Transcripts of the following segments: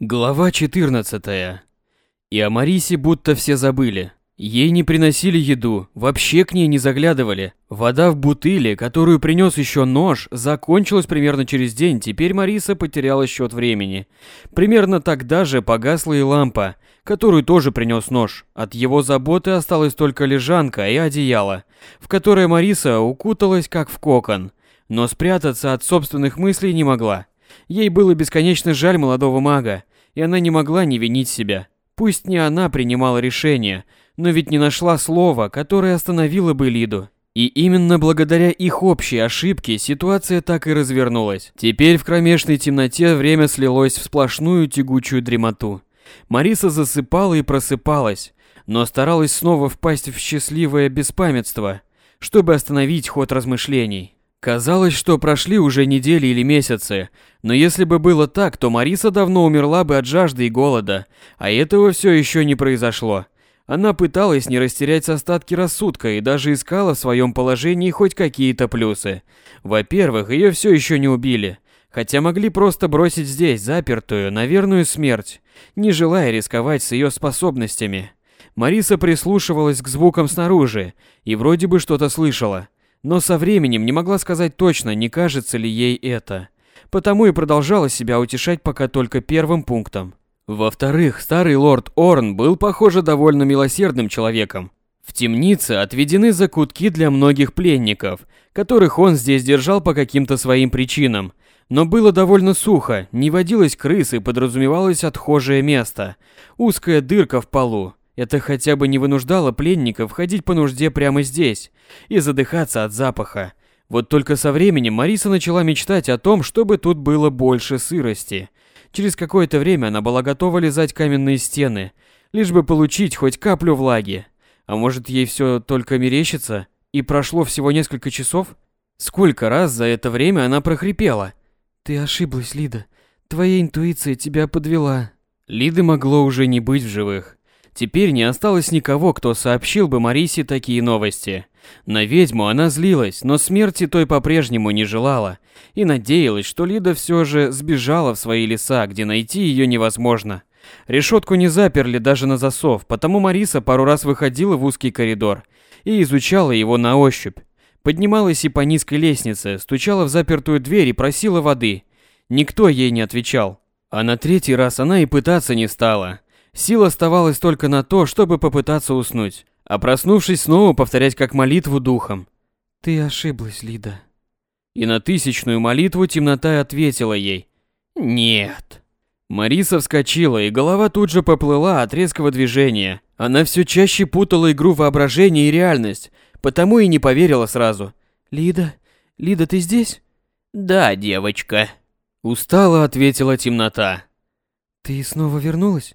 Глава 14. И о Марисе будто все забыли. Ей не приносили еду, вообще к ней не заглядывали. Вода в бутыле, которую принес еще нож, закончилась примерно через день, теперь Мариса потеряла счет времени. Примерно тогда же погасла и лампа, которую тоже принес нож. От его заботы осталась только лежанка и одеяло, в которое Мариса укуталась как в кокон, но спрятаться от собственных мыслей не могла. Ей было бесконечно жаль молодого мага, и она не могла не винить себя. Пусть не она принимала решение, но ведь не нашла слова, которое остановило бы Лиду. И именно благодаря их общей ошибке ситуация так и развернулась. Теперь в кромешной темноте время слилось в сплошную тягучую дремоту. Мариса засыпала и просыпалась, но старалась снова впасть в счастливое беспамятство, чтобы остановить ход размышлений. Казалось, что прошли уже недели или месяцы, но если бы было так, то Мариса давно умерла бы от жажды и голода, а этого все еще не произошло. Она пыталась не растерять остатки рассудка и даже искала в своем положении хоть какие-то плюсы. Во-первых, ее все еще не убили, хотя могли просто бросить здесь, запертую, на смерть, не желая рисковать с ее способностями. Мариса прислушивалась к звукам снаружи и вроде бы что-то слышала, но со временем не могла сказать точно, не кажется ли ей это. Потому и продолжала себя утешать пока только первым пунктом. Во-вторых, старый лорд Орн был, похоже, довольно милосердным человеком. В темнице отведены закутки для многих пленников, которых он здесь держал по каким-то своим причинам. Но было довольно сухо, не водилось крыс и подразумевалось отхожее место, узкая дырка в полу, это хотя бы не вынуждало пленников ходить по нужде прямо здесь и задыхаться от запаха. Вот только со временем Мариса начала мечтать о том, чтобы тут было больше сырости. Через какое-то время она была готова лизать каменные стены, лишь бы получить хоть каплю влаги. А может, ей все только мерещится, и прошло всего несколько часов? Сколько раз за это время она прохрипела? «Ты ошиблась, Лида. Твоя интуиция тебя подвела». Лиды могло уже не быть в живых. Теперь не осталось никого, кто сообщил бы Марисе такие новости. На ведьму она злилась, но смерти той по-прежнему не желала и надеялась, что Лида все же сбежала в свои леса, где найти ее невозможно. Решетку не заперли даже на засов, потому Мариса пару раз выходила в узкий коридор и изучала его на ощупь. Поднималась и по низкой лестнице, стучала в запертую дверь и просила воды. Никто ей не отвечал. А на третий раз она и пытаться не стала. Сил оставалось только на то, чтобы попытаться уснуть, а проснувшись снова повторять как молитву духом. «Ты ошиблась, Лида». И на тысячную молитву темнота ответила ей «Нет». Мариса вскочила, и голова тут же поплыла от резкого движения. Она все чаще путала игру воображения и реальность, потому и не поверила сразу. «Лида? Лида, ты здесь?» «Да, девочка», — устало ответила темнота. «Ты снова вернулась?»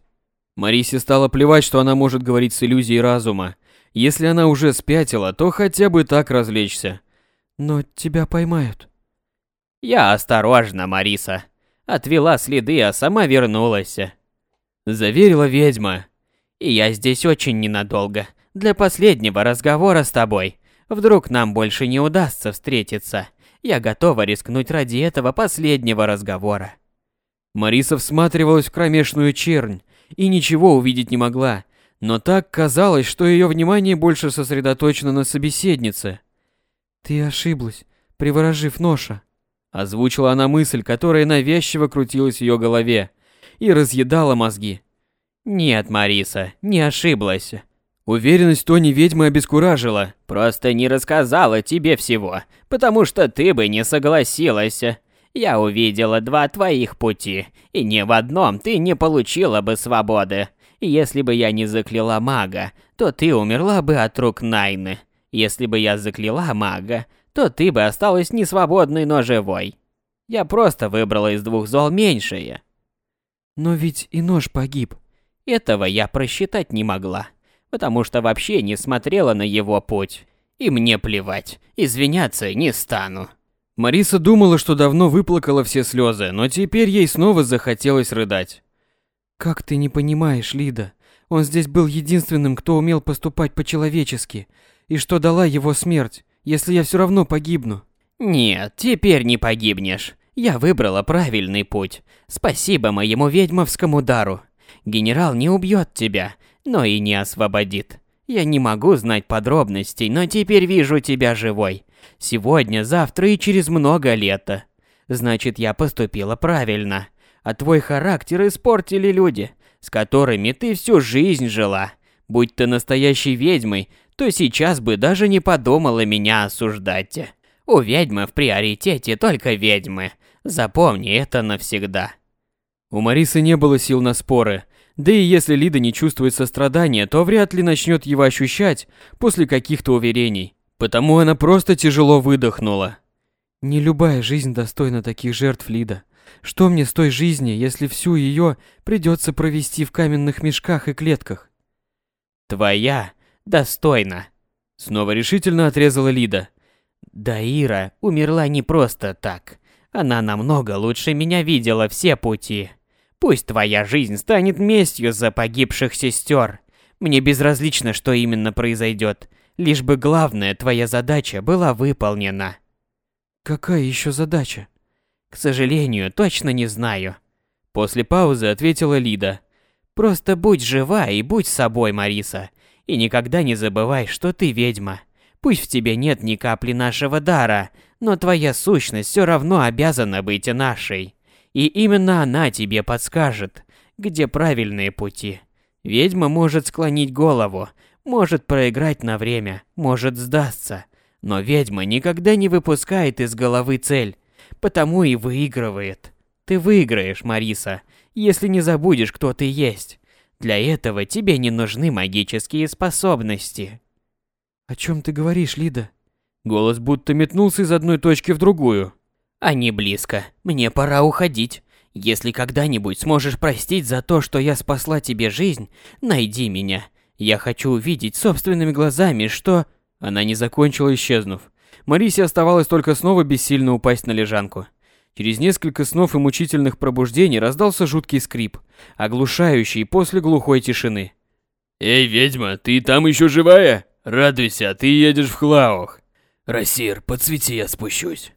Марисе стало плевать, что она может говорить с иллюзией разума. Если она уже спятила, то хотя бы так развлечься. Но тебя поймают. Я осторожно, Мариса. Отвела следы, а сама вернулась. Заверила ведьма. И я здесь очень ненадолго. Для последнего разговора с тобой. Вдруг нам больше не удастся встретиться. Я готова рискнуть ради этого последнего разговора. Мариса всматривалась в кромешную чернь, и ничего увидеть не могла, но так казалось, что ее внимание больше сосредоточено на собеседнице. «Ты ошиблась, приворожив ноша», — озвучила она мысль, которая навязчиво крутилась в ее голове и разъедала мозги. «Нет, Мариса, не ошиблась». Уверенность Тони ведьмы обескуражила. «Просто не рассказала тебе всего, потому что ты бы не согласилась. Я увидела два твоих пути, и ни в одном ты не получила бы свободы. Если бы я не закляла мага, то ты умерла бы от рук Найны. Если бы я закляла мага, то ты бы осталась не свободной, но живой. Я просто выбрала из двух зол меньшее. Но ведь и нож погиб. Этого я просчитать не могла, потому что вообще не смотрела на его путь. И мне плевать, извиняться не стану. Мариса думала, что давно выплакала все слезы, но теперь ей снова захотелось рыдать. «Как ты не понимаешь, Лида? Он здесь был единственным, кто умел поступать по-человечески. И что дала его смерть, если я все равно погибну?» «Нет, теперь не погибнешь. Я выбрала правильный путь. Спасибо моему ведьмовскому дару. Генерал не убьет тебя, но и не освободит. Я не могу знать подробностей, но теперь вижу тебя живой. Сегодня, завтра и через много лет. Значит, я поступила правильно. А твой характер испортили люди, с которыми ты всю жизнь жила. Будь ты настоящей ведьмой, то сейчас бы даже не подумала меня осуждать. У ведьмы в приоритете только ведьмы. Запомни это навсегда. У Марисы не было сил на споры. Да и если Лида не чувствует сострадания, то вряд ли начнет его ощущать после каких-то уверений. Потому она просто тяжело выдохнула. Не любая жизнь достойна таких жертв, Лида. Что мне с той жизни, если всю ее придется провести в каменных мешках и клетках? Твоя достойна. Снова решительно отрезала Лида. Да Ира умерла не просто так. Она намного лучше меня видела все пути. Пусть твоя жизнь станет местью за погибших сестер. Мне безразлично, что именно произойдет, лишь бы главная твоя задача была выполнена. Какая еще задача? К сожалению, точно не знаю. После паузы ответила Лида. Просто будь жива и будь собой, Мариса. И никогда не забывай, что ты ведьма. Пусть в тебе нет ни капли нашего дара, но твоя сущность все равно обязана быть нашей. И именно она тебе подскажет, где правильные пути. Ведьма может склонить голову, может проиграть на время, может сдастся. Но ведьма никогда не выпускает из головы цель, потому и выигрывает. Ты выиграешь, Мариса, если не забудешь, кто ты есть. Для этого тебе не нужны магические способности. О чем ты говоришь, Лида? Голос будто метнулся из одной точки в другую. Они близко. Мне пора уходить. Если когда-нибудь сможешь простить за то, что я спасла тебе жизнь, найди меня. Я хочу увидеть собственными глазами, что... Она не закончила, исчезнув. Марисе оставалось только снова бессильно упасть на лежанку. Через несколько снов и мучительных пробуждений раздался жуткий скрип, оглушающий после глухой тишины. «Эй, ведьма, ты там еще живая?» Радуйся, ты едешь в Хлаух. Рассир, подсвети, я спущусь.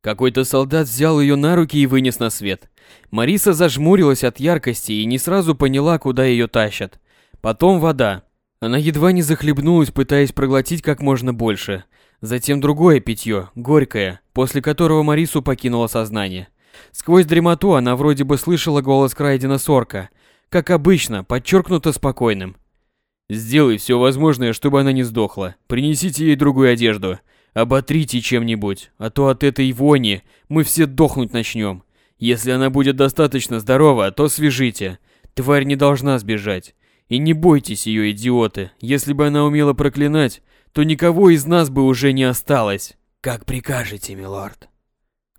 Какой-то солдат взял ее на руки и вынес на свет. Мариса зажмурилась от яркости и не сразу поняла, куда ее тащат. Потом вода. Она едва не захлебнулась, пытаясь проглотить как можно больше. Затем другое питье, горькое, после которого Марису покинуло сознание. Сквозь дремоту она вроде бы слышала голос Крайдена Сорка, как обычно, подчеркнуто спокойным. Сделай все возможное, чтобы она не сдохла. Принесите ей другую одежду. Оботрите чем-нибудь, а то от этой вони мы все дохнуть начнем. Если она будет достаточно здорова, то свяжите. Тварь не должна сбежать. И не бойтесь ее, идиоты. Если бы она умела проклинать, то никого из нас бы уже не осталось. Как прикажете, милорд.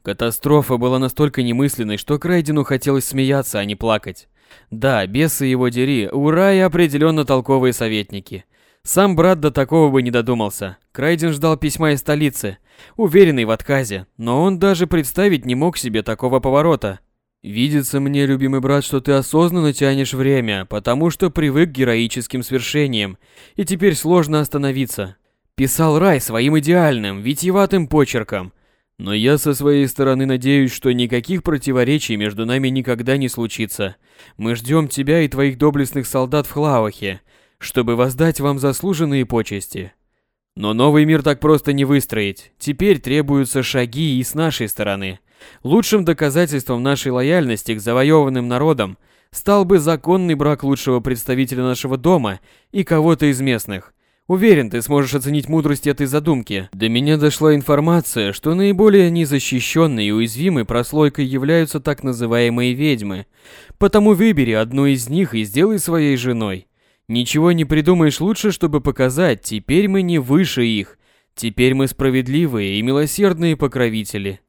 Катастрофа была настолько немысленной, что Крайдену хотелось смеяться, а не плакать. Да, бесы его дери, у Рая определенно толковые советники. Сам брат до такого бы не додумался. Крайден ждал письма из столицы, уверенный в отказе, но он даже представить не мог себе такого поворота. Видится мне, любимый брат, что ты осознанно тянешь время, потому что привык к героическим свершениям, и теперь сложно остановиться. Писал Рай своим идеальным, витиеватым почерком – но я со своей стороны надеюсь, что никаких противоречий между нами никогда не случится. Мы ждем тебя и твоих доблестных солдат в Хлаухе, чтобы воздать вам заслуженные почести. Но новый мир так просто не выстроить. Теперь требуются шаги и с нашей стороны. Лучшим доказательством нашей лояльности к завоеванным народам стал бы законный брак лучшего представителя нашего дома и кого-то из местных. Уверен, ты сможешь оценить мудрость этой задумки. До меня дошла информация, что наиболее незащищенной и уязвимой прослойкой являются так называемые ведьмы. Потому выбери одну из них и сделай своей женой. Ничего не придумаешь лучше, чтобы показать, теперь мы не выше их. Теперь мы справедливые и милосердные покровители.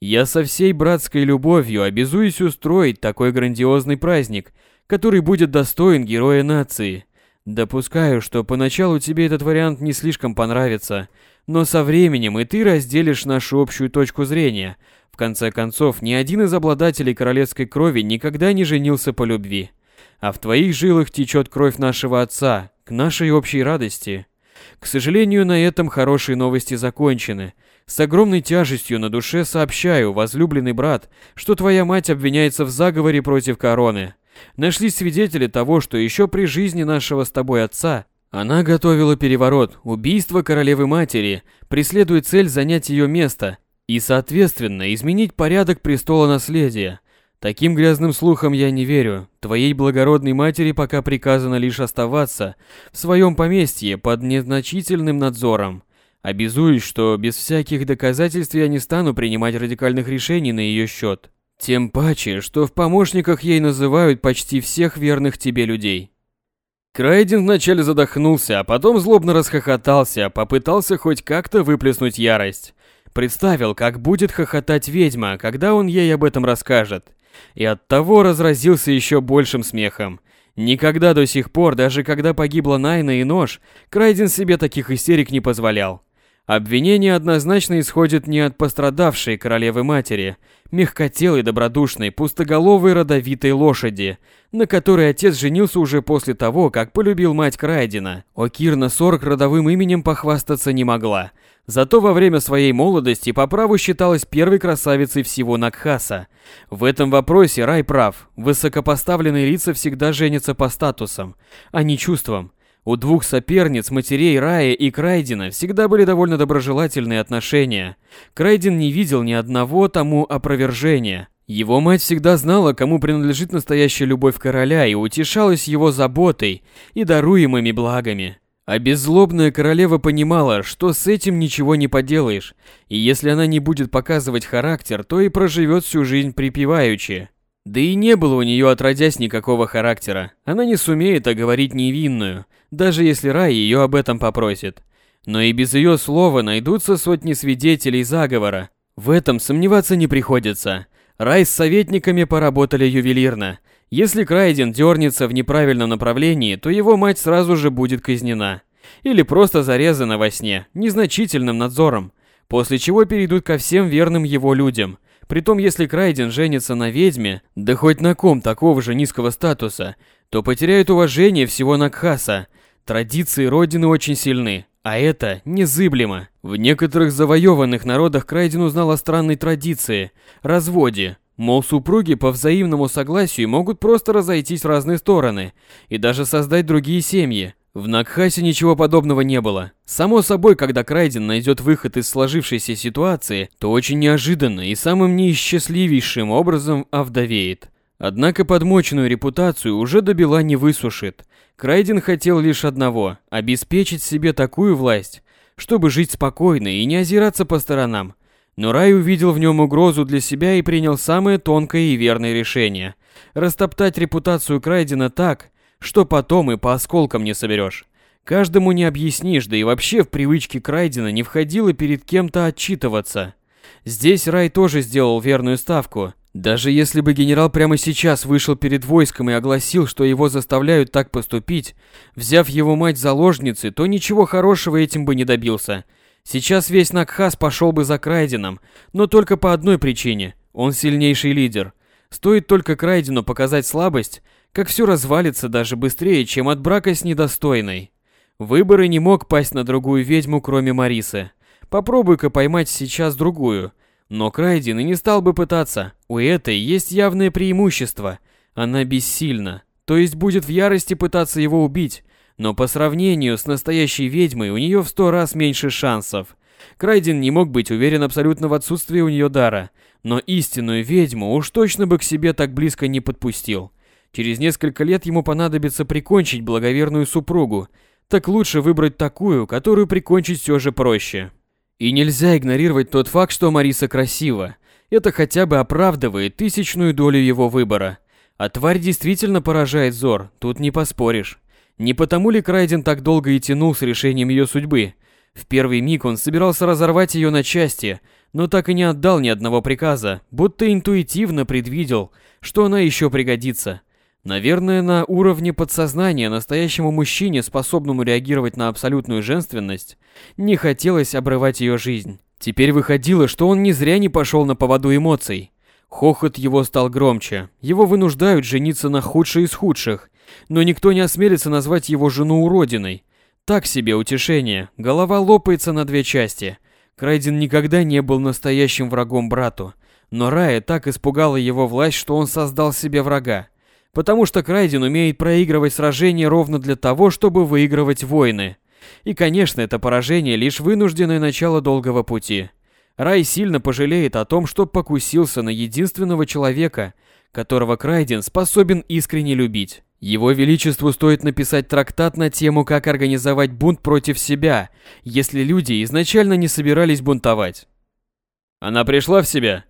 Я со всей братской любовью обязуюсь устроить такой грандиозный праздник, который будет достоин героя нации. Допускаю, что поначалу тебе этот вариант не слишком понравится, но со временем и ты разделишь нашу общую точку зрения. В конце концов, ни один из обладателей королевской крови никогда не женился по любви. А в твоих жилах течет кровь нашего отца, к нашей общей радости. К сожалению, на этом хорошие новости закончены. С огромной тяжестью на душе сообщаю, возлюбленный брат, что твоя мать обвиняется в заговоре против короны. Нашлись свидетели того, что еще при жизни нашего с тобой отца она готовила переворот, убийство королевы-матери, преследуя цель занять ее место и, соответственно, изменить порядок престола наследия. Таким грязным слухам я не верю. Твоей благородной матери пока приказано лишь оставаться в своем поместье под незначительным надзором. Обязуюсь, что без всяких доказательств я не стану принимать радикальных решений на ее счет. Тем паче, что в помощниках ей называют почти всех верных тебе людей. Крайден вначале задохнулся, а потом злобно расхохотался, попытался хоть как-то выплеснуть ярость. Представил, как будет хохотать ведьма, когда он ей об этом расскажет. И оттого разразился еще большим смехом. Никогда до сих пор, даже когда погибла Найна и нож, Крайден себе таких истерик не позволял. Обвинение однозначно исходит не от пострадавшей королевы-матери, мягкотелой, добродушной, пустоголовой родовитой лошади, на которой отец женился уже после того, как полюбил мать Крайдена. Окирна Сорок родовым именем похвастаться не могла, зато во время своей молодости по праву считалась первой красавицей всего Накхаса. В этом вопросе Рай прав, высокопоставленные лица всегда женятся по статусам, а не чувствам. У двух соперниц, матерей Рая и Крайдена, всегда были довольно доброжелательные отношения. Крайден не видел ни одного тому опровержения. Его мать всегда знала, кому принадлежит настоящая любовь короля и утешалась его заботой и даруемыми благами. А беззлобная королева понимала, что с этим ничего не поделаешь, и если она не будет показывать характер, то и проживет всю жизнь припеваючи. Да и не было у нее отродясь никакого характера. Она не сумеет оговорить невинную, даже если Рай ее об этом попросит. Но и без ее слова найдутся сотни свидетелей заговора. В этом сомневаться не приходится. Рай с советниками поработали ювелирно. Если Крайден дернется в неправильном направлении, то его мать сразу же будет казнена. Или просто зарезана во сне, незначительным надзором. После чего перейдут ко всем верным его людям. Притом, если Крайден женится на ведьме, да хоть на ком такого же низкого статуса, то потеряет уважение всего Накхаса, Традиции Родины очень сильны, а это незыблемо. В некоторых завоеванных народах Крайден узнал о странной традиции – разводе. Мол, супруги по взаимному согласию могут просто разойтись в разные стороны и даже создать другие семьи. В Накхасе ничего подобного не было. Само собой, когда Крайден найдет выход из сложившейся ситуации, то очень неожиданно и самым неисчастливейшим образом овдовеет. Однако подмоченную репутацию уже добила не высушит. Крайден хотел лишь одного – обеспечить себе такую власть, чтобы жить спокойно и не озираться по сторонам. Но Рай увидел в нем угрозу для себя и принял самое тонкое и верное решение – растоптать репутацию Крайдена так, что потом и по осколкам не соберешь. Каждому не объяснишь, да и вообще в привычке Крайдена не входило перед кем-то отчитываться. Здесь Рай тоже сделал верную ставку – даже если бы генерал прямо сейчас вышел перед войском и огласил, что его заставляют так поступить, взяв его мать заложницей, то ничего хорошего этим бы не добился. Сейчас весь Накхас пошел бы за Крайденом, но только по одной причине – он сильнейший лидер. Стоит только Крайдену показать слабость, как все развалится даже быстрее, чем от брака с недостойной. Выборы не мог пасть на другую ведьму, кроме Марисы. Попробуй-ка поймать сейчас другую – но Крайден и не стал бы пытаться. У этой есть явное преимущество. Она бессильна. То есть будет в ярости пытаться его убить. Но по сравнению с настоящей ведьмой у нее в сто раз меньше шансов. Крайден не мог быть уверен абсолютно в отсутствии у нее дара. Но истинную ведьму уж точно бы к себе так близко не подпустил. Через несколько лет ему понадобится прикончить благоверную супругу. Так лучше выбрать такую, которую прикончить все же проще. И нельзя игнорировать тот факт, что Мариса красива. Это хотя бы оправдывает тысячную долю его выбора. А тварь действительно поражает взор, тут не поспоришь. Не потому ли Крайден так долго и тянул с решением ее судьбы? В первый миг он собирался разорвать ее на части, но так и не отдал ни одного приказа, будто интуитивно предвидел, что она еще пригодится. Наверное, на уровне подсознания настоящему мужчине, способному реагировать на абсолютную женственность, не хотелось обрывать ее жизнь. Теперь выходило, что он не зря не пошел на поводу эмоций. Хохот его стал громче. Его вынуждают жениться на худшей из худших. Но никто не осмелится назвать его жену уродиной. Так себе утешение, голова лопается на две части. Крайден никогда не был настоящим врагом брату, но Рая так испугала его власть, что он создал себе врага. Потому что Крайден умеет проигрывать сражения ровно для того, чтобы выигрывать войны. И, конечно, это поражение лишь вынужденное начало долгого пути. Рай сильно пожалеет о том, что покусился на единственного человека, которого Крайден способен искренне любить. Его Величеству стоит написать трактат на тему, как организовать бунт против себя, если люди изначально не собирались бунтовать. Она пришла в себя?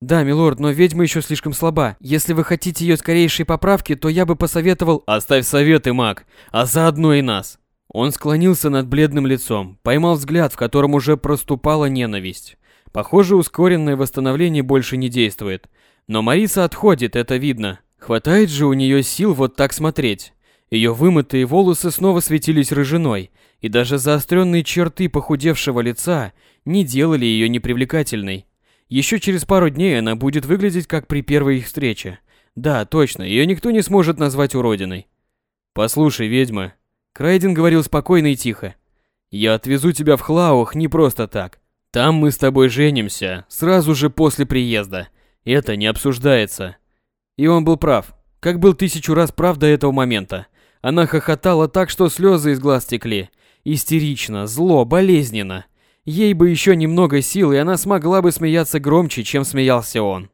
Да, милорд, но ведьма еще слишком слаба. Если вы хотите ее скорейшей поправки, то я бы посоветовал... Оставь советы, маг, а заодно и нас. Он склонился над бледным лицом, поймал взгляд, в котором уже проступала ненависть. Похоже, ускоренное восстановление больше не действует. Но Мариса отходит, это видно. Хватает же у нее сил вот так смотреть. Ее вымытые волосы снова светились рыжиной, и даже заостренные черты похудевшего лица не делали ее непривлекательной. Еще через пару дней она будет выглядеть как при первой их встрече. Да, точно, ее никто не сможет назвать уродиной. «Послушай, ведьма, Крайден говорил спокойно и тихо. «Я отвезу тебя в Хлаух не просто так. Там мы с тобой женимся, сразу же после приезда. Это не обсуждается». И он был прав, как был тысячу раз прав до этого момента. Она хохотала так, что слезы из глаз текли. Истерично, зло, болезненно. Ей бы еще немного сил, и она смогла бы смеяться громче, чем смеялся он.